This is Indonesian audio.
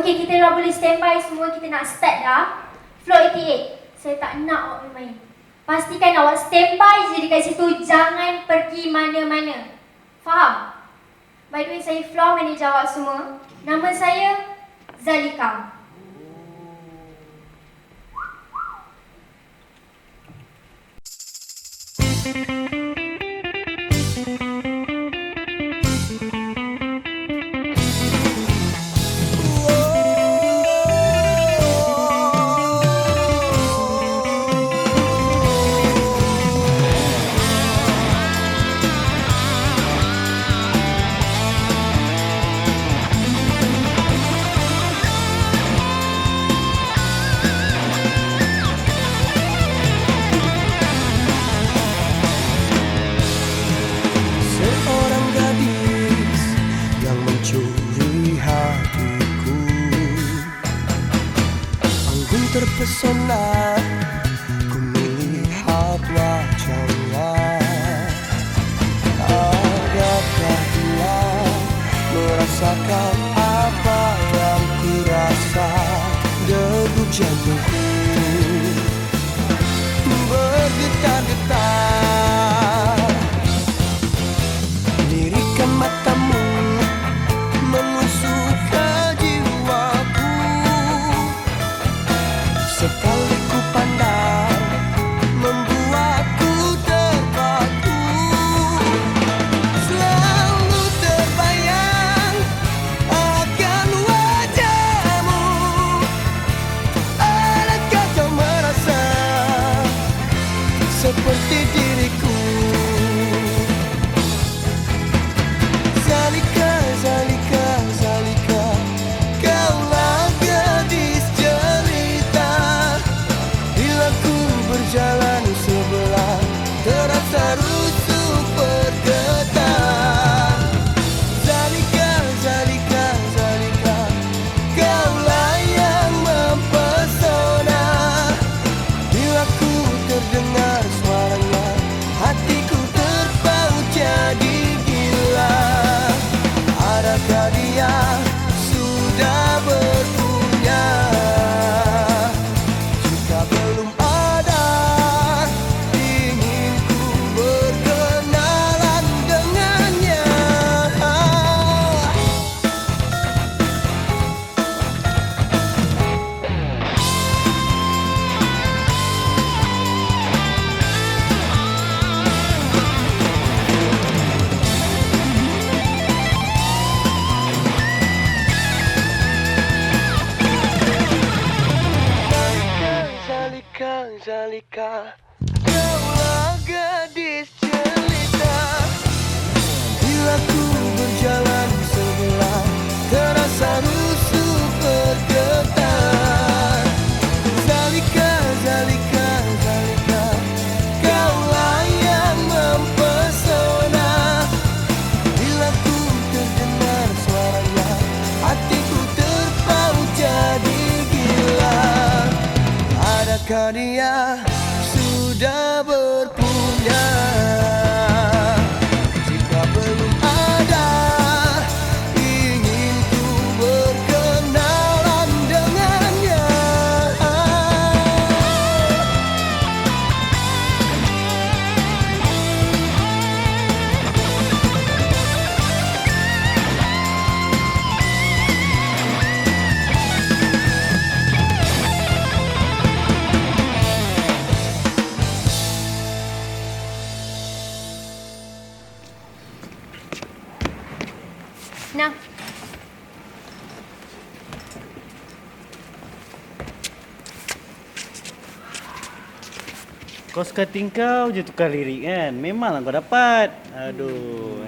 Okey, kita dah boleh standby semua. Kita nak start dah. Floor 88. Saya tak nak awak main-main. Pastikan awak standby je dekat situ. Jangan pergi mana-mana. Faham? By the way, saya floor manager awak semua. Nama saya Zalika. Terpesona Ku melihat wajahnya. Adakah dia merasakan apa yang ku rasa? Degup jantungku Sekali pandang membuatku terpaku. Selalu terbayang akan wajahmu. Adakah kau merasa seperti diriku Zalika, Zalika. Kaulah gadis jelita Bila ku berjalan sebelah Terasa dia sudah berpunya Kau suka tingkau je tukar lirik kan. Memanglah kau dapat. Aduh